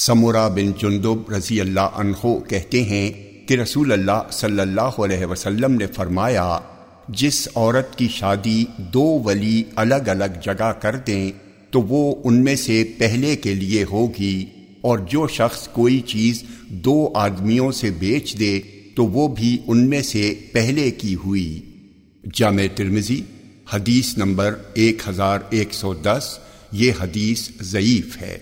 سمورا بن جندب رضی اللہ عنہ کہتے ہیں کہ رسول اللہ صلی اللہ علیہ وسلم نے فرمایا، جس عورت کی شادی دو ولی الگ الگ جگہ کر دیں، تو وہ ان میں سے پہلے کے لیے ہوگی، اور جو شخص کوئی چیز دو آدمیوں سے بیچ دے، تو وہ بھی ان میں سے پہلے کی ہوئی۔ جامع ترمزی حدیث نمبر ایک ہزار ایک سو دس، یہ حدیث ضعیف ہے۔